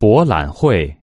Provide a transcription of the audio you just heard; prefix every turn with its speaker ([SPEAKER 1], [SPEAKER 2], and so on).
[SPEAKER 1] 博览会。